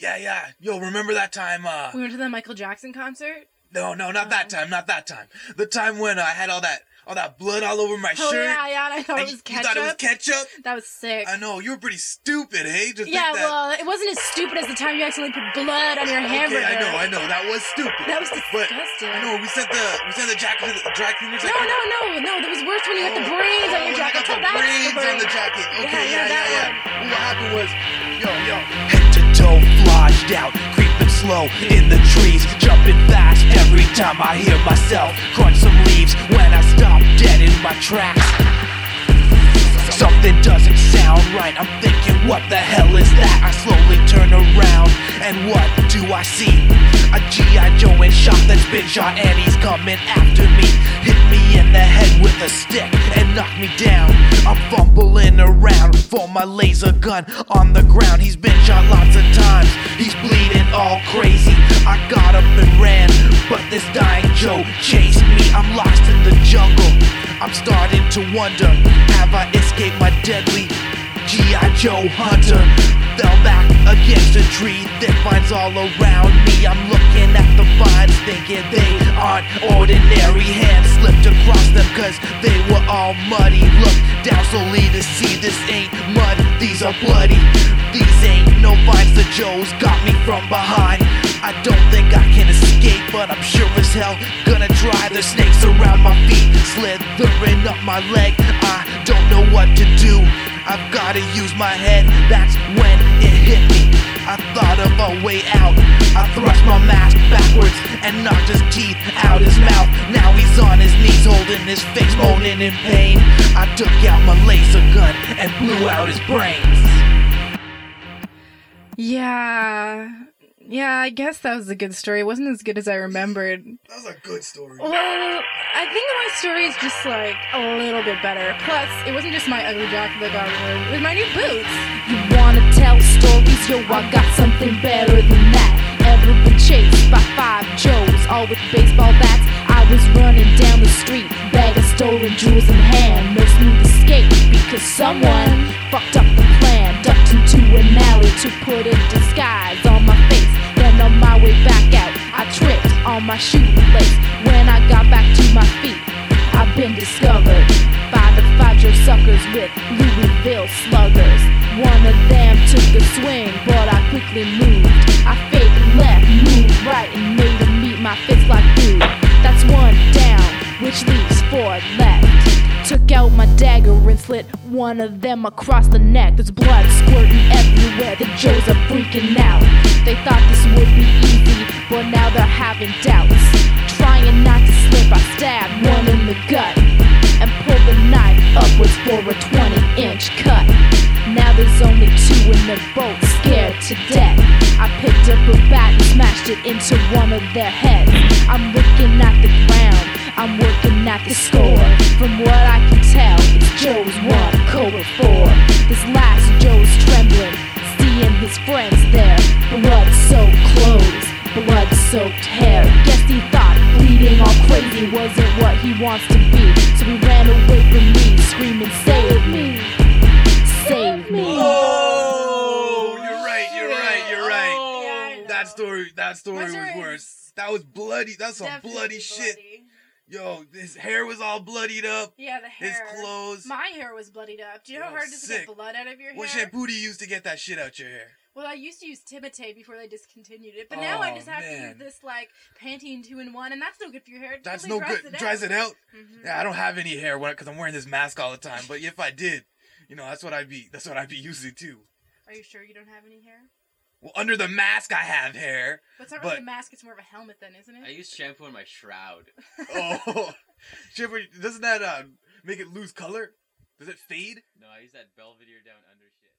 Yeah, yeah. Yo, remember that time? Uh, We went to the Michael Jackson concert. no, no, not that Oh. time. Not that time. The time when I had all that, all that blood all over my Oh shirt. yeah, yeah. I thought and it was ketchup. you thought it was ketchup? that was sick. I know you were pretty stupid, hey? To Yeah, that. well, it wasn't as stupid as the time you accidentally put blood on your hamburger. Okay, I know, I know. That was stupid. That was But disgusting. I know we sent the we sent the jacket to the dry cleaners. No, like, no, no, no. That was worse when you got the Oh, brains on oh, your when I jacket. got the brains on the jacket. Okay, Yeah, yeah, yeah, yeah, yeah. What happened was, yo, yo, toe, lodged out, creeping slow in the trees, jumping fast every time I hear myself crunch some leaves. When I stop dead in my tracks. Something doesn't sound right. I'm thinking, what the hell is that? I slowly turn around, and what do I see? A G.I. Joe in shot that's been shot, and he's coming after me. Hit me in the head with a stick and knock me down. I'm fumbling around for my laser gun on the ground. He's been shot lots I'm starting to wonder, have I escaped my deadly G.I. Joe hunter? Fell back against a tree, thick vines all around me. I'm looking at the vines, thinking they aren't ordinary. Hands slipped across them cause they were all muddy. Look down slowly to see this ain't mud, these are bloody. These ain't no vines, the Joes got me from behind. I don't think I can escape, but I'm sure as hell gonna try. The snakes around my feet, slithering up my leg. I don't know what to do. I've gotta use my head, that's when it hit me. I thought of a way out. I thrust my mask backwards and knocked his teeth out his mouth. Now he's on his knees, holding his face, moaning in pain. I took out my laser gun and blew out his brains. Yeah. Yeah, I guess that was a good story. It wasn't as good as I remembered. That was a good story. Well, I think my story is just like a little bit better. Plus, it wasn't just my ugly jacket that got ruined. It was my new boots. You wanna tell stories? Yo, I got something better than that. Ever been chased by five Joes, all with baseball bats? I was running down the street, bag of stolen jewels in hand. No smooth escape because someone fucked up on my shoelace. When I got back to my feet, I've been discovered by the five Joe suckers with Louisville sluggers. One of them took a swing, but I quickly moved. I faked left, moved right, and made him meet my fist like food. That's one down, which leaves four left. Took out my dagger and slit one of them across the neck. There's blood squirting everywhere. The Joes are freaking out. They thought this would be easy, but now they're having doubts. Trying not to slip, I stab one in the gut and pull the knife upwards for a 20 inch cut. Now there's only two and they're both scared to death. I picked up a bat and smashed it into one of their heads. I'm looking at the ground, I'm working at the score. From what soaked hair. Guess he thought bleeding all crazy wasn't what he wants to be. So he ran away from me, screaming, Save me! Save me! Oh, you're right. You're right. You're right. Yeah, That story. That story My was story worse. That was bloody. That's some Definitely bloody shit. bloody. Yo, his hair was all bloodied up. Yeah, the hair. His hair. close. My hair was bloodied up. Do you know how Yo, hard it is to get blood out of your hair? What hair? shampoo do you use to get that shit out your hair? Well, I used to use Timotei before they discontinued it, but now I Oh, just have to man. use this like Pantene two in one, and that's no good for your hair. It That's totally no dries good. It Dries it out. Mhm. Yeah, I don't have any hair because I'm wearing this mask all the time. But if I did, you know, that's what I'd be. That's what I'd be using too. Are you sure you don't have any hair? Well, under the mask, I have hair. But it's not really But- a mask; it's more of a helmet, then, isn't it? I use shampoo in my shroud. Oh, shit! but Doesn't that uh, make it lose color? Does it fade? No, I use that Belvedere down under shit.